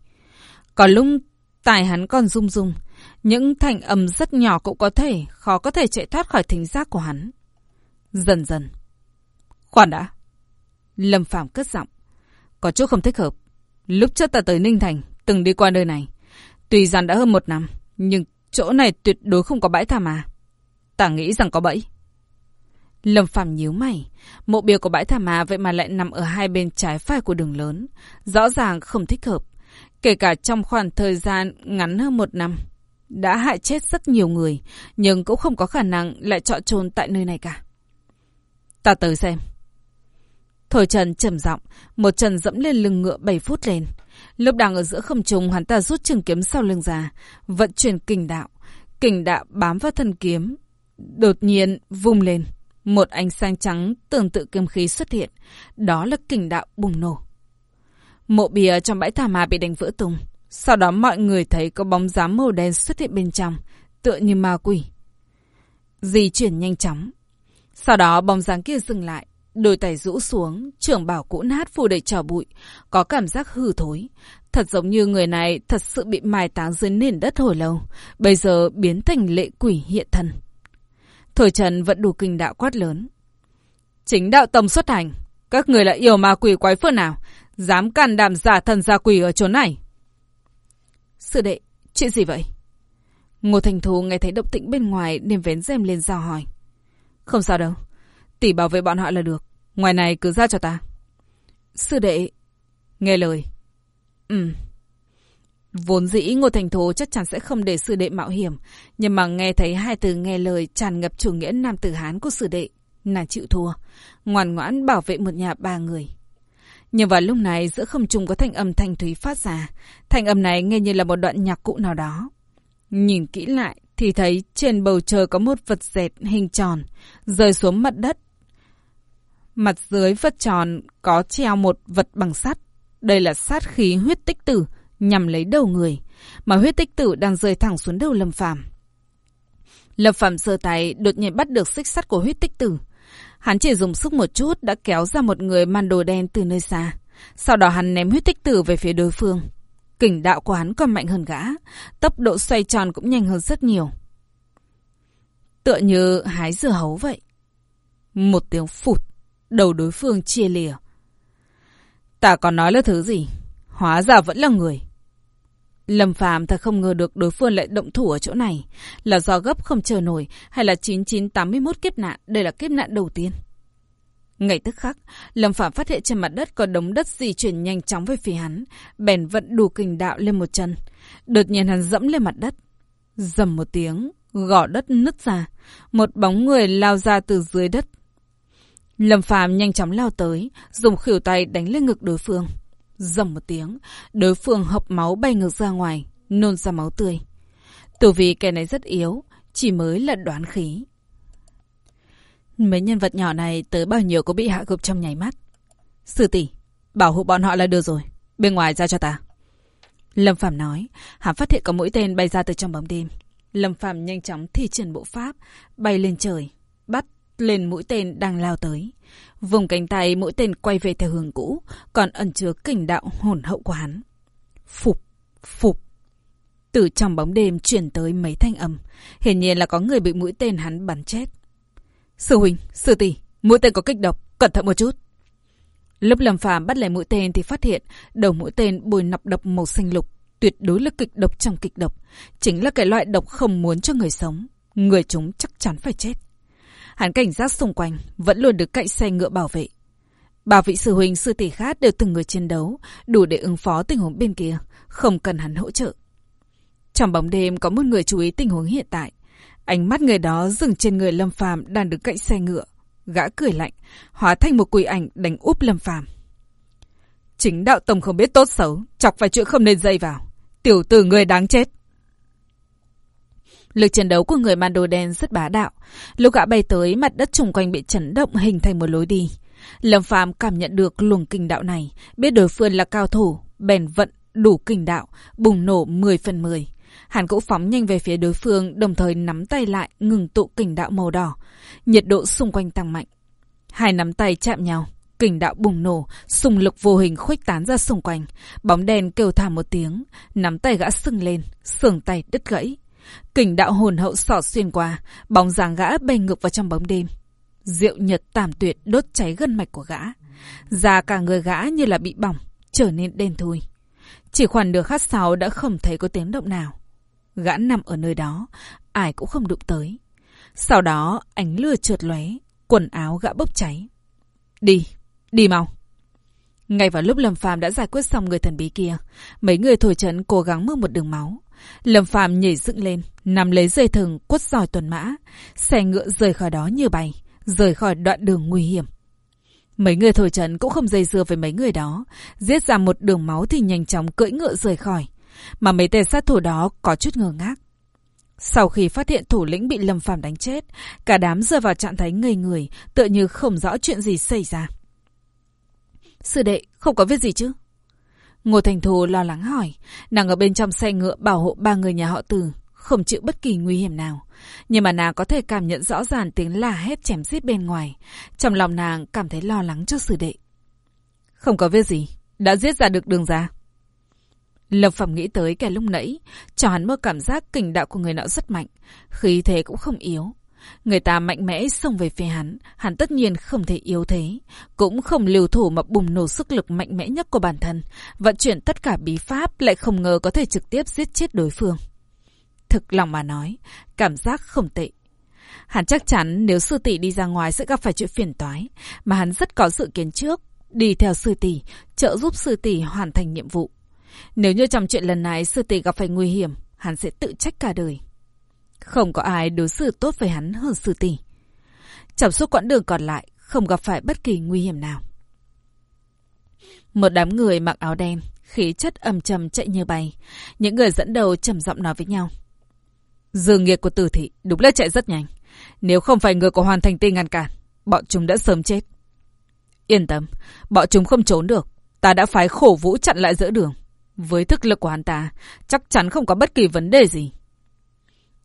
Có lúc tài hắn còn rung rung, những thành âm rất nhỏ cũng có thể, khó có thể chạy thoát khỏi thính giác của hắn. Dần dần. Khoan đã. Lâm Phạm cất giọng. Có chút không thích hợp. Lúc trước ta tới Ninh Thành, từng đi qua nơi này. Tuy rằng đã hơn một năm, nhưng chỗ này tuyệt đối không có bãi thả mà. Ta nghĩ rằng có bẫy. Lâm Phạm nhíu mày. Mộ bia của bãi thả ma vậy mà lại nằm ở hai bên trái phải của đường lớn. Rõ ràng không thích hợp. Kể cả trong khoảng thời gian ngắn hơn một năm, đã hại chết rất nhiều người, nhưng cũng không có khả năng lại chọn trôn tại nơi này cả. Ta tới xem. Thổi Trần trầm giọng, một chân dẫm lên lưng ngựa 7 phút lên. Lúc đang ở giữa không trung, hắn ta rút trường kiếm sau lưng ra, vận chuyển kình đạo. Kình đạo bám vào thân kiếm, đột nhiên vung lên. Một ánh sáng trắng tương tự kiếm khí xuất hiện, đó là kình đạo bùng nổ. Mộ bìa trong bãi thả ma bị đánh vỡ tung. Sau đó mọi người thấy có bóng dáng màu đen xuất hiện bên trong, tựa như ma quỷ. Di chuyển nhanh chóng. Sau đó bóng dáng kia dừng lại, đôi tay rũ xuống, trưởng bảo cũ nát phủ đầy trò bụi, có cảm giác hư thối. Thật giống như người này thật sự bị mai táng dưới nền đất hồi lâu, bây giờ biến thành lệ quỷ hiện thân. Thời Trần vẫn đủ kinh đạo quát lớn. Chính đạo tông xuất hành, các người là yêu ma quỷ quái phương nào, dám can đảm giả thần gia quỷ ở chỗ này. Sư đệ, chuyện gì vậy? Ngô Thành Thù nghe thấy động tĩnh bên ngoài nên vén rèm lên ra hỏi. Không sao đâu. Tỷ bảo vệ bọn họ là được. Ngoài này cứ ra cho ta. Sư đệ... Nghe lời. Ừ. Vốn dĩ Ngô Thành Thố chắc chắn sẽ không để sư đệ mạo hiểm. Nhưng mà nghe thấy hai từ nghe lời tràn ngập chủ nghĩa nam tử Hán của sư đệ. Nàng chịu thua. Ngoan ngoãn bảo vệ một nhà ba người. Nhưng vào lúc này, giữa không trung có thanh âm thanh thúy phát ra. Thanh âm này nghe như là một đoạn nhạc cụ nào đó. Nhìn kỹ lại thì thấy trên bầu trời có một vật dệt hình tròn, rơi xuống mặt đất. Mặt dưới vật tròn có treo một vật bằng sắt. Đây là sát khí huyết tích tử nhằm lấy đầu người, mà huyết tích tử đang rơi thẳng xuống đầu Lâm Phàm. Lâm Phàm giơ tay đột nhiên bắt được xích sắt của huyết tích tử. Hắn chỉ dùng sức một chút đã kéo ra một người man đồ đen từ nơi xa. Sau đó hắn ném huyết tích tử về phía đối phương. Kình đạo của hắn còn mạnh hơn gã. Tốc độ xoay tròn cũng nhanh hơn rất nhiều. Tựa như hái dưa hấu vậy. Một tiếng phụt. Đầu đối phương chia lìa. Ta còn nói là thứ gì? Hóa ra vẫn là người. Lâm Phàm thật không ngờ được đối phương lại động thủ ở chỗ này. Là do gấp không chờ nổi hay là 9981 kiếp nạn, đây là kiếp nạn đầu tiên. Ngay tức khắc, Lâm Phạm phát hiện trên mặt đất có đống đất di chuyển nhanh chóng về phía hắn, bèn vận đủ kình đạo lên một chân. Đột nhiên hắn dẫm lên mặt đất. Dầm một tiếng, gò đất nứt ra, một bóng người lao ra từ dưới đất. Lâm Phạm nhanh chóng lao tới, dùng khỉu tay đánh lên ngực đối phương. Dầm một tiếng, đối phương hộc máu bay ngược ra ngoài, nôn ra máu tươi. Từ vì kẻ này rất yếu, chỉ mới là đoán khí. Mấy nhân vật nhỏ này tới bao nhiêu có bị hạ gục trong nháy mắt. Sư tỷ, bảo hộ bọn họ là được rồi. Bên ngoài ra cho ta. Lâm Phạm nói, hắn phát hiện có mũi tên bay ra từ trong bóng đêm. Lâm Phạm nhanh chóng thi triển bộ pháp, bay lên trời, bắt lên mũi tên đang lao tới. Vùng cánh tay mũi tên quay về theo hướng cũ, còn ẩn chứa kình đạo hồn hậu của hắn. Phục, phục. Từ trong bóng đêm chuyển tới mấy thanh âm. Hiển nhiên là có người bị mũi tên hắn bắn chết. Sư huynh, sư tỷ, mũi tên có kích độc, cẩn thận một chút. Lúc Lâm Phàm bắt lấy mũi tên thì phát hiện đầu mũi tên bồi nọc độc màu xanh lục, tuyệt đối là kịch độc trong kịch độc. Chính là cái loại độc không muốn cho người sống. Người chúng chắc chắn phải chết. Hắn cảnh giác xung quanh, vẫn luôn được cậy xe ngựa bảo vệ. Ba vị sư huynh sư tỷ khác đều từng người chiến đấu, đủ để ứng phó tình huống bên kia, không cần hắn hỗ trợ. Trong bóng đêm có một người chú ý tình huống hiện tại. Ánh mắt người đó dừng trên người Lâm Phàm đang đứng cạnh xe ngựa. Gã cười lạnh, hóa thành một quỷ ảnh đánh úp Lâm Phàm. Chính đạo tông không biết tốt xấu, chọc phải chuyện không nên dây vào. Tiểu tử người đáng chết. Lực chiến đấu của người man đồ đen rất bá đạo. Lúc gã bay tới, mặt đất xung quanh bị chấn động hình thành một lối đi. Lâm Phàm cảm nhận được luồng kinh đạo này, biết đối phương là cao thủ, bền vận, đủ kinh đạo, bùng nổ 10 phần 10. Hàn Cũ phóng nhanh về phía đối phương, đồng thời nắm tay lại, ngừng tụ kình đạo màu đỏ. Nhiệt độ xung quanh tăng mạnh. Hai nắm tay chạm nhau, kình đạo bùng nổ, xung lực vô hình khuếch tán ra xung quanh. Bóng đèn kêu thảm một tiếng, nắm tay gã sưng lên, sườn tay đứt gãy. Kình đạo hồn hậu sỏ xuyên qua, bóng dáng gã bay ngược vào trong bóng đêm. rượu nhật tàm tuyệt đốt cháy gân mạch của gã. Da cả người gã như là bị bỏng, trở nên đen thui. Chỉ khoảng nửa khát sau đã không thấy có tiếng động nào. Gã nằm ở nơi đó, ai cũng không đụng tới. Sau đó, ánh lửa trượt lóe, quần áo gã bốc cháy. Đi, đi mau. Ngay vào lúc Lâm Phàm đã giải quyết xong người thần bí kia, mấy người thổi trấn cố gắng mưa một đường máu. Lâm phạm nhảy dựng lên, nằm lấy dây thừng quất giỏi tuần mã, xe ngựa rời khỏi đó như bay, rời khỏi đoạn đường nguy hiểm. Mấy người thổi trấn cũng không dây dưa với mấy người đó, giết ra một đường máu thì nhanh chóng cưỡi ngựa rời khỏi. Mà mấy tên sát thủ đó có chút ngờ ngác. Sau khi phát hiện thủ lĩnh bị Lâm Phàm đánh chết, cả đám rơi vào trạng thái ngây người, tựa như không rõ chuyện gì xảy ra. Sư đệ, không có việc gì chứ? Ngô Thành Thù lo lắng hỏi, nàng ở bên trong xe ngựa bảo hộ ba người nhà họ Từ, không chịu bất kỳ nguy hiểm nào. Nhưng mà nàng có thể cảm nhận rõ ràng tiếng la hét chém giết bên ngoài. Trong lòng nàng cảm thấy lo lắng cho sự đệ. Không có việc gì, đã giết ra được đường ra. lộc Phẩm nghĩ tới kẻ lúc nãy, cho hắn mơ cảm giác kình đạo của người nọ rất mạnh, khí thế cũng không yếu. Người ta mạnh mẽ xông về phía hắn, hắn tất nhiên không thể yếu thế, cũng không liều thủ mà bùng nổ sức lực mạnh mẽ nhất của bản thân, vận chuyển tất cả bí pháp lại không ngờ có thể trực tiếp giết chết đối phương. Thực lòng mà nói, cảm giác không tệ. Hắn chắc chắn nếu sư tỷ đi ra ngoài sẽ gặp phải chuyện phiền toái, mà hắn rất có dự kiến trước, đi theo sư tỷ, trợ giúp sư tỷ hoàn thành nhiệm vụ. Nếu như trong chuyện lần này sư tỷ gặp phải nguy hiểm, hắn sẽ tự trách cả đời. Không có ai đối xử tốt với hắn hơn sư tỷ. Trong suốt quãng đường còn lại, không gặp phải bất kỳ nguy hiểm nào. Một đám người mặc áo đen, khí chất âm trầm chạy như bay. Những người dẫn đầu trầm giọng nói với nhau. Dương nghiệt của tử thị đúng là chạy rất nhanh. Nếu không phải người của hoàn thành tinh ngăn cản, bọn chúng đã sớm chết. Yên tâm, bọn chúng không trốn được. Ta đã phái khổ vũ chặn lại giữa đường. Với thức lực của hắn ta, chắc chắn không có bất kỳ vấn đề gì.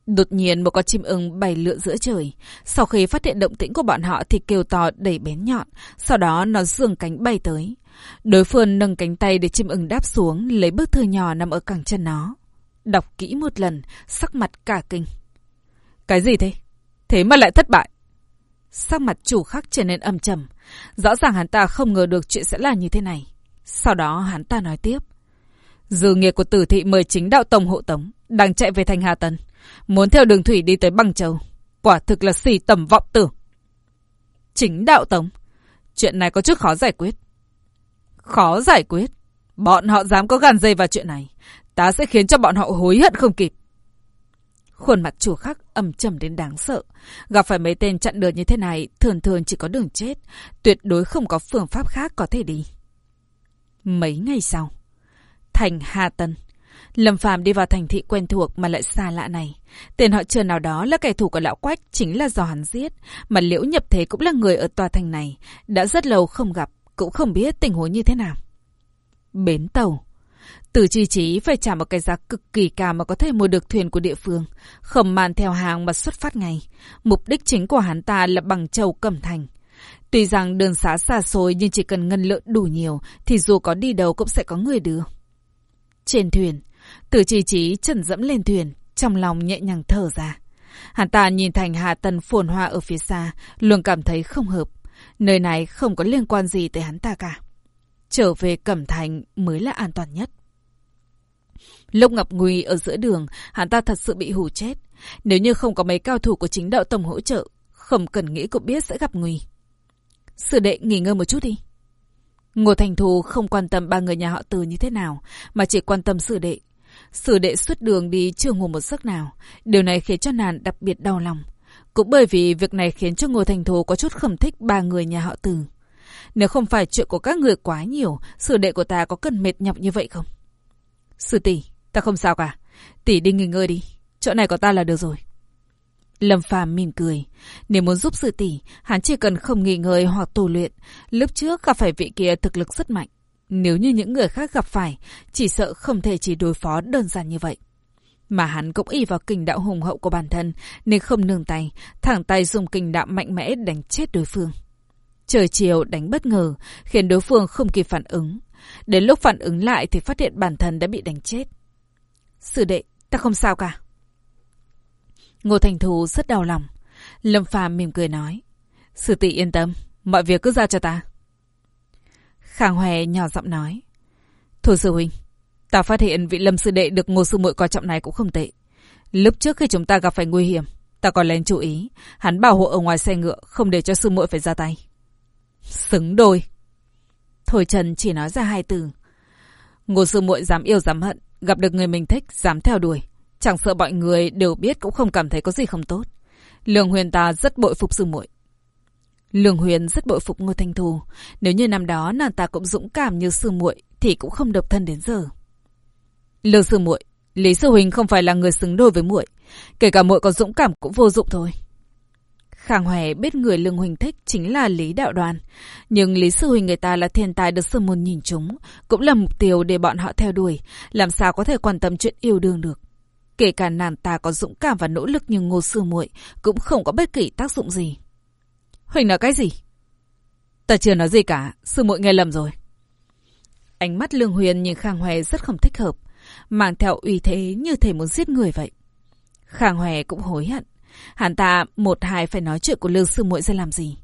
Đột nhiên một con chim ưng bay lượn giữa trời. Sau khi phát hiện động tĩnh của bọn họ thì kêu to đầy bén nhọn. Sau đó nó dường cánh bay tới. Đối phương nâng cánh tay để chim ưng đáp xuống, lấy bức thư nhỏ nằm ở cẳng chân nó. Đọc kỹ một lần, sắc mặt cả kinh. Cái gì thế? Thế mà lại thất bại. Sắc mặt chủ khắc trở nên âm trầm. Rõ ràng hắn ta không ngờ được chuyện sẽ là như thế này. Sau đó hắn ta nói tiếp. Dư nghiệt của tử thị mời chính đạo tông hộ tống, đang chạy về thành Hà Tân. Muốn theo đường thủy đi tới băng châu. Quả thực là xỉ tầm vọng tử. Chính đạo tổng Chuyện này có chút khó giải quyết. Khó giải quyết? Bọn họ dám có gan dây vào chuyện này. Ta sẽ khiến cho bọn họ hối hận không kịp. Khuôn mặt chủ khắc âm trầm đến đáng sợ. Gặp phải mấy tên chặn đường như thế này, thường thường chỉ có đường chết. Tuyệt đối không có phương pháp khác có thể đi. Mấy ngày sau, thành Hà Tân. Lâm Phàm đi vào thành thị quen thuộc mà lại xa lạ này. Tên họ Trần nào đó là kẻ thù của lão Quách chính là do hắn giết. Mà Liễu Nhập Thế cũng là người ở tòa thành này. Đã rất lâu không gặp, cũng không biết tình huống như thế nào. Bến tàu. Từ chi trí phải trả một cái giá cực kỳ cao mà có thể mua được thuyền của địa phương. Không màn theo hàng mà xuất phát ngay. Mục đích chính của hắn ta là bằng châu cẩm thành. Tuy rằng đường xá xa xôi nhưng chỉ cần ngân lượng đủ nhiều thì dù có đi đâu cũng sẽ có người đưa. Trên thuyền, từ chi trí trần dẫm lên thuyền, trong lòng nhẹ nhàng thở ra. Hắn ta nhìn thành Hà Tân phồn hoa ở phía xa, luôn cảm thấy không hợp. Nơi này không có liên quan gì tới hắn ta cả. Trở về Cẩm Thành mới là an toàn nhất. Lúc ngập nguy ở giữa đường, hắn ta thật sự bị hù chết. Nếu như không có mấy cao thủ của chính đạo tổng hỗ trợ, không cần nghĩ cũng biết sẽ gặp nguy. Sư đệ nghỉ ngơi một chút đi. Ngô Thành Thù không quan tâm ba người nhà họ từ như thế nào, mà chỉ quan tâm Sử đệ. Sử đệ suốt đường đi chưa ngủ một giấc nào. Điều này khiến cho nàng đặc biệt đau lòng. Cũng bởi vì việc này khiến cho Ngô Thành Thù có chút khẩm thích ba người nhà họ từ. Nếu không phải chuyện của các người quá nhiều, Sử đệ của ta có cần mệt nhọc như vậy không? Sư tỷ, ta không sao cả. Tỷ đi nghỉ ngơi đi. Chỗ này có ta là được rồi. Lâm Phàm mỉm cười. Nếu muốn giúp sư tỷ, hắn chỉ cần không nghỉ ngơi hoặc tu luyện. Lúc trước gặp phải vị kia thực lực rất mạnh. Nếu như những người khác gặp phải, chỉ sợ không thể chỉ đối phó đơn giản như vậy. Mà hắn cũng y vào kình đạo hùng hậu của bản thân, nên không nương tay, thẳng tay dùng kình đạo mạnh mẽ đánh chết đối phương. Trời chiều đánh bất ngờ, khiến đối phương không kịp phản ứng. Đến lúc phản ứng lại thì phát hiện bản thân đã bị đánh chết. Sư đệ, ta không sao cả. Ngô Thành Thù rất đau lòng. Lâm Phàm mỉm cười nói. Sư tỷ yên tâm, mọi việc cứ giao cho ta. Khang Hoè nhỏ giọng nói. Thôi sư huynh, ta phát hiện vị lâm sư đệ được ngô sư muội coi trọng này cũng không tệ. Lúc trước khi chúng ta gặp phải nguy hiểm, ta còn lén chú ý, hắn bảo hộ ở ngoài xe ngựa, không để cho sư muội phải ra tay. Xứng đôi. Thôi Trần chỉ nói ra hai từ. Ngô sư muội dám yêu dám hận, gặp được người mình thích, dám theo đuổi. Chẳng sợ mọi người đều biết cũng không cảm thấy có gì không tốt. Lương Huyền ta rất bội phục sư muội. Lương Huyền rất bội phục Ngô Thanh Thù. Nếu như năm đó nàng ta cũng dũng cảm như sư muội thì cũng không độc thân đến giờ. Lương sư muội, Lý sư huynh không phải là người xứng đôi với muội, kể cả muội có dũng cảm cũng vô dụng thôi. Khang Hoè biết người Lương Huỳnh thích chính là Lý Đạo Đoàn. Nhưng Lý Sư Huỳnh người ta là thiên tài được sư môn nhìn chúng, cũng là mục tiêu để bọn họ theo đuổi, làm sao có thể quan tâm chuyện yêu đương được. Kể cả nàng ta có dũng cảm và nỗ lực như ngô sư muội cũng không có bất kỳ tác dụng gì. Huỳnh nói cái gì? Ta chưa nói gì cả, sư muội nghe lầm rồi. Ánh mắt Lương Huyền nhìn Khang Hoè rất không thích hợp, mang theo uy thế như thể muốn giết người vậy. Khang Hoè cũng hối hận. Hắn ta một hai phải nói chuyện của Lương Sư muội ra làm gì.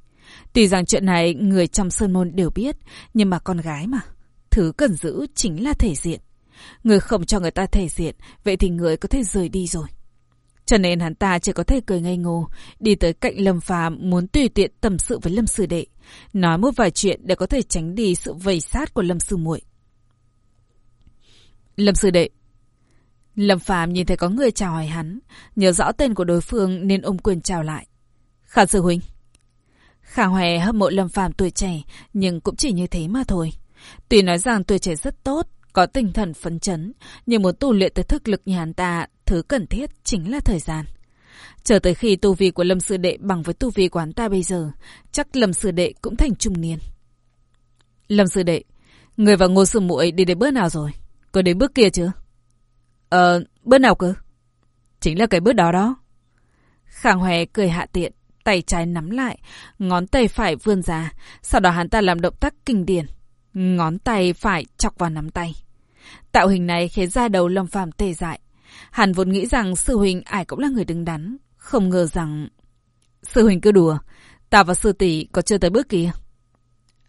Tuy rằng chuyện này người trong Sơn Môn đều biết, nhưng mà con gái mà. Thứ cần giữ chính là thể diện. Người không cho người ta thể diện, vậy thì người có thể rời đi rồi. Cho nên hắn ta chỉ có thể cười ngây ngô, đi tới cạnh Lâm Phàm muốn tùy tiện tầm sự với Lâm Sư Đệ, nói một vài chuyện để có thể tránh đi sự vây sát của Lâm Sư muội. Lâm Sư Đệ Lâm Phàm nhìn thấy có người chào hỏi hắn, nhớ rõ tên của đối phương nên ôm quyền chào lại. Khả Sư Huynh Khả Hòe hâm mộ Lâm Phàm tuổi trẻ, nhưng cũng chỉ như thế mà thôi. Tuy nói rằng tuổi trẻ rất tốt, có tinh thần phấn chấn, nhưng muốn tu luyện tới thức lực như hắn ta, thứ cần thiết chính là thời gian. Chờ tới khi tu vi của Lâm Sư Đệ bằng với tu vi của hắn ta bây giờ, chắc Lâm Sư Đệ cũng thành trung niên. Lâm Sư Đệ, người và Ngô Sư muội đi đến bước nào rồi? Có đến bước kia chưa? Ờ, bước nào cơ? Chính là cái bước đó đó. Khang Hòe cười hạ tiện, tay trái nắm lại, ngón tay phải vươn ra, sau đó hắn ta làm động tác kinh điển. Ngón tay phải chọc vào nắm tay. Tạo hình này khiến da đầu Lâm Phàm tê dại. Hắn vốn nghĩ rằng sư huynh ai cũng là người đứng đắn, không ngờ rằng... Sư huynh cứ đùa, ta và sư tỷ có chưa tới bước kia.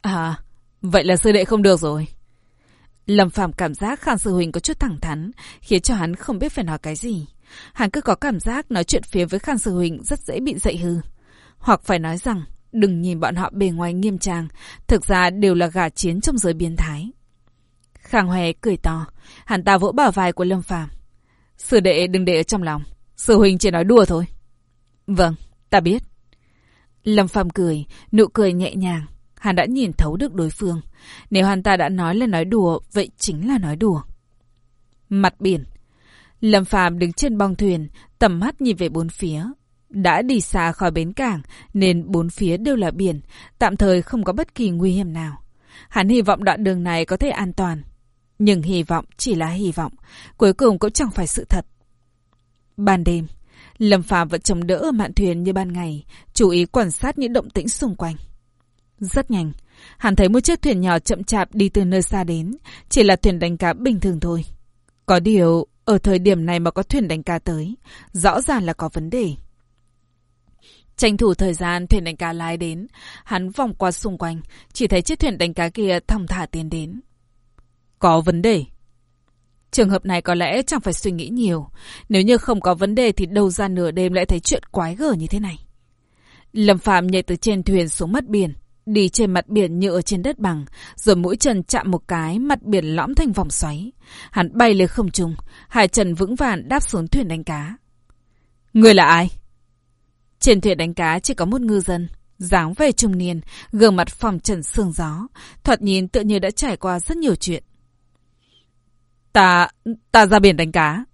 À, vậy là sư đệ không được rồi. Lâm Phàm cảm giác Khang Sư Huynh có chút thẳng thắn, khiến cho hắn không biết phải nói cái gì. Hắn cứ có cảm giác nói chuyện phía với Khang Sư Huynh rất dễ bị dậy hư. Hoặc phải nói rằng, đừng nhìn bọn họ bề ngoài nghiêm trang, thực ra đều là gà chiến trong giới biến thái. Khang Hoè cười to, hắn ta vỗ bả vai của Lâm Phàm. Sư đệ đừng để ở trong lòng, sư huynh chỉ nói đùa thôi. Vâng, ta biết. Lâm Phàm cười, nụ cười nhẹ nhàng, hắn đã nhìn thấu được đối phương. Nếu hắn ta đã nói là nói đùa, vậy chính là nói đùa. Mặt biển. Lâm Phàm đứng trên bong thuyền, tầm mắt nhìn về bốn phía. Đã đi xa khỏi bến cảng, nên bốn phía đều là biển, tạm thời không có bất kỳ nguy hiểm nào. Hắn hy vọng đoạn đường này có thể an toàn. Nhưng hy vọng chỉ là hy vọng, cuối cùng cũng chẳng phải sự thật. Ban đêm, Lâm Phàm vẫn chống đỡ ở mạn thuyền như ban ngày, chú ý quan sát những động tĩnh xung quanh. Rất nhanh, hắn thấy một chiếc thuyền nhỏ chậm chạp đi từ nơi xa đến, chỉ là thuyền đánh cá bình thường thôi. Có điều, ở thời điểm này mà có thuyền đánh cá tới, rõ ràng là có vấn đề. Tranh thủ thời gian thuyền đánh cá lái đến, hắn vòng qua xung quanh, chỉ thấy chiếc thuyền đánh cá kia thong thả tiến đến. Có vấn đề. Trường hợp này có lẽ chẳng phải suy nghĩ nhiều. Nếu như không có vấn đề thì đâu ra nửa đêm lại thấy chuyện quái gở như thế này. Lâm Phạm nhảy từ trên thuyền xuống mặt biển. Đi trên mặt biển như ở trên đất bằng, rồi mũi chân chạm một cái, mặt biển lõm thành vòng xoáy. Hắn bay lên không trung, hai chân vững vàng đáp xuống thuyền đánh cá. Người là ai? Trên thuyền đánh cá chỉ có một ngư dân, dáng về trung niên, gương mặt phòng trần sương gió, thoạt nhìn tựa như đã trải qua rất nhiều chuyện. Ta, ta ra biển đánh cá.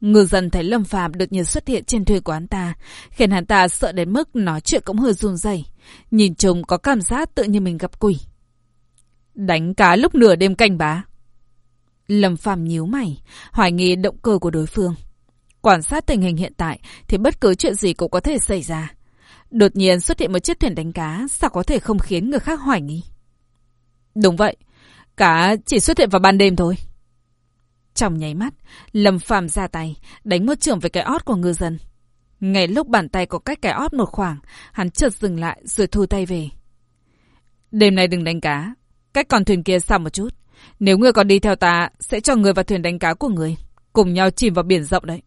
Ngư dân thấy Lâm Phàm đột nhiên xuất hiện trên thuyền của hắn ta, khiến hắn ta sợ đến mức nói chuyện cũng hơi run rẩy, nhìn chung có cảm giác tự như mình gặp quỷ. Đánh cá lúc nửa đêm canh bá. Lâm Phàm nhíu mày, hoài nghi động cơ của đối phương. Quan sát tình hình hiện tại thì bất cứ chuyện gì cũng có thể xảy ra. Đột nhiên xuất hiện một chiếc thuyền đánh cá, sao có thể không khiến người khác hoài nghi? Đúng vậy, cá chỉ xuất hiện vào ban đêm thôi. Trong nháy mắt, Lâm Phàm ra tay, đánh một trường về cái ót của ngư dân. Ngay lúc bàn tay có cách cái ót một khoảng, hắn chợt dừng lại rồi thu tay về. Đêm nay đừng đánh cá, cách con thuyền kia xa một chút. Nếu ngươi còn đi theo ta, sẽ cho người vào thuyền đánh cá của người. Cùng nhau chìm vào biển rộng đấy.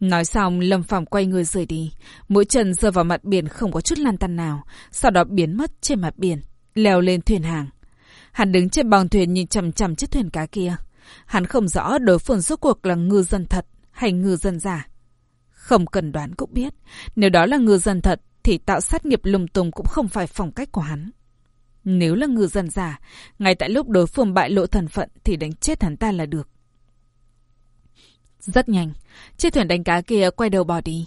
Nói xong, Lâm Phàm quay người rời đi. Mũi chân rơi vào mặt biển không có chút lan tăn nào. Sau đó biến mất trên mặt biển, leo lên thuyền hàng. Hắn đứng trên bong thuyền nhìn chằm chằm chiếc thuyền cá kia. Hắn không rõ đối phương rốt cuộc là ngư dân thật hay ngư dân giả. Không cần đoán cũng biết, nếu đó là ngư dân thật thì tạo sát nghiệp lùng tung cũng không phải phong cách của hắn. Nếu là ngư dân giả, ngay tại lúc đối phương bại lộ thần phận thì đánh chết hắn ta là được. Rất nhanh, chiếc thuyền đánh cá kia quay đầu bỏ đi.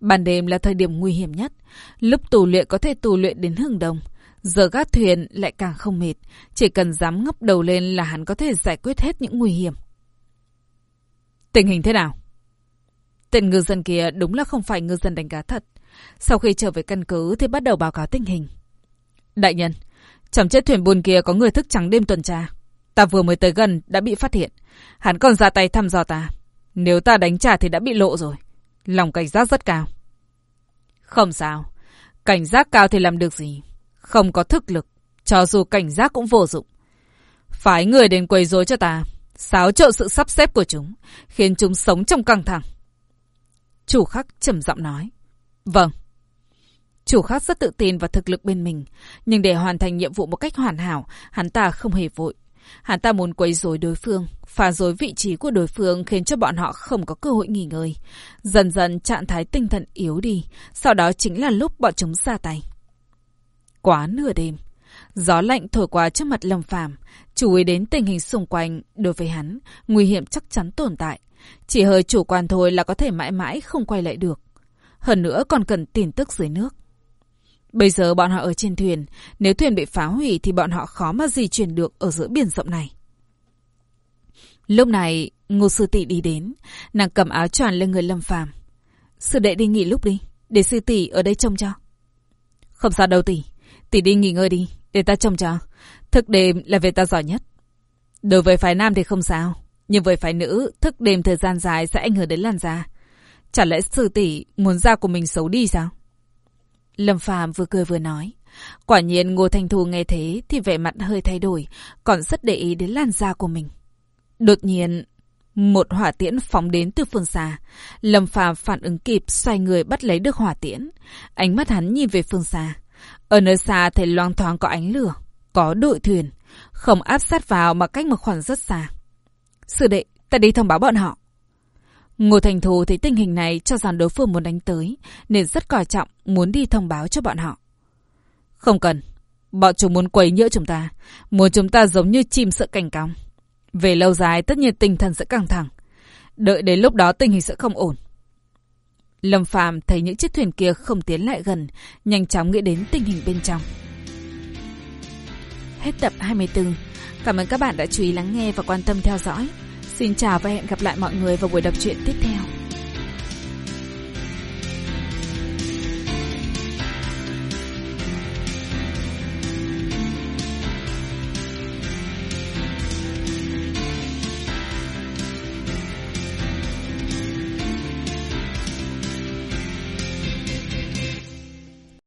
Ban đêm là thời điểm nguy hiểm nhất, lúc tù luyện có thể tù luyện đến hừng đông. Giờ gác thuyền lại càng không mệt, chỉ cần dám ngấp đầu lên là hắn có thể giải quyết hết những nguy hiểm. Tình hình thế nào? Tên ngư dân kia đúng là không phải ngư dân đánh cá thật. Sau khi trở về căn cứ thì bắt đầu báo cáo tình hình. Đại nhân, trong chiếc thuyền buôn kia có người thức trắng đêm tuần tra. Ta vừa mới tới gần đã bị phát hiện. Hắn còn ra tay thăm dò ta. Nếu ta đánh trả thì đã bị lộ rồi. Lòng cảnh giác rất cao. Không sao. Cảnh giác cao thì làm được gì. Không có thức lực. Cho dù cảnh giác cũng vô dụng. Phái người đến quấy rối cho ta. Xáo trộn sự sắp xếp của chúng. Khiến chúng sống trong căng thẳng. Chủ khắc trầm giọng nói. Vâng. Chủ khắc rất tự tin vào thực lực bên mình. Nhưng để hoàn thành nhiệm vụ một cách hoàn hảo, hắn ta không hề vội. Hắn ta muốn quấy rối đối phương, phá rối vị trí của đối phương khiến cho bọn họ không có cơ hội nghỉ ngơi. Dần dần trạng thái tinh thần yếu đi, sau đó chính là lúc bọn chúng ra tay. Quá nửa đêm, gió lạnh thổi qua trước mặt Lâm Phàm, chú ý đến tình hình xung quanh, đối với hắn, nguy hiểm chắc chắn tồn tại. Chỉ hơi chủ quan thôi là có thể mãi mãi không quay lại được. Hơn nữa còn cần tin tức dưới nước. Bây giờ bọn họ ở trên thuyền, nếu thuyền bị phá hủy thì bọn họ khó mà di chuyển được ở giữa biển rộng này. Lúc này, ngô sư tỷ đi đến, nàng cầm áo choàng lên người lâm phàm. Sư đệ đi nghỉ lúc đi, để sư tỷ ở đây trông cho. Không sao đâu tỷ, tỷ đi nghỉ ngơi đi, để ta trông cho. Thức đêm là về ta giỏi nhất. Đối với phái nam thì không sao, nhưng với phái nữ, thức đêm thời gian dài sẽ ảnh hưởng đến làn da. Chả lẽ sư tỷ muốn da của mình xấu đi sao? Lâm Phàm vừa cười vừa nói. Quả nhiên Ngô Thanh Thu nghe thế thì vẻ mặt hơi thay đổi, còn rất để ý đến làn da của mình. Đột nhiên, một hỏa tiễn phóng đến từ phương xa. Lâm Phàm phản ứng kịp xoay người bắt lấy được hỏa tiễn. Ánh mắt hắn nhìn về phương xa. Ở nơi xa thấy loang thoáng có ánh lửa, có đội thuyền, không áp sát vào mà cách một khoảng rất xa. Sư đệ, ta đi thông báo bọn họ. Ngô Thành Thù thấy tình hình này cho rằng đối phương muốn đánh tới, nên rất coi trọng, muốn đi thông báo cho bọn họ. Không cần. Bọn chúng muốn quấy nhiễu chúng ta, muốn chúng ta giống như chim sợ cảnh cong. Về lâu dài tất nhiên tinh thần sẽ căng thẳng. Đợi đến lúc đó tình hình sẽ không ổn. Lâm Phàm thấy những chiếc thuyền kia không tiến lại gần, nhanh chóng nghĩ đến tình hình bên trong. Hết tập 24. Cảm ơn các bạn đã chú ý lắng nghe và quan tâm theo dõi. Xin chào và hẹn gặp lại mọi người vào buổi đọc truyện tiếp theo.